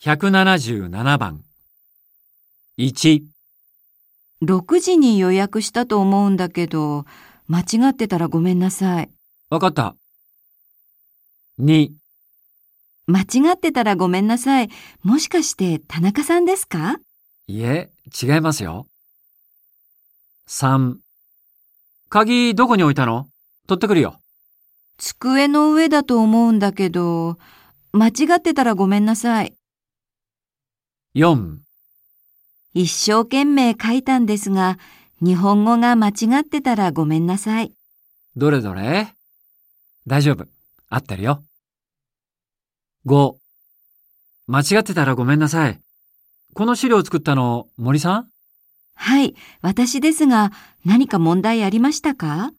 177番。1、6時に予約したと思うんだけど、間違ってたらごめんなさい。わかった。2、間違ってたらごめんなさい。もしかして田中さんですか？いえ、違いますよ。3、鍵どこに置いたの？取ってくるよ。机の上だと思うんだけど、間違ってたらごめんなさい。4、一生懸命書いたんですが、日本語が間違ってたらごめんなさい。どれどれ？大丈夫。合ってるよ。5、間違ってたらごめんなさい。この資料作ったの森さん？はい、私ですが、何か問題ありましたか？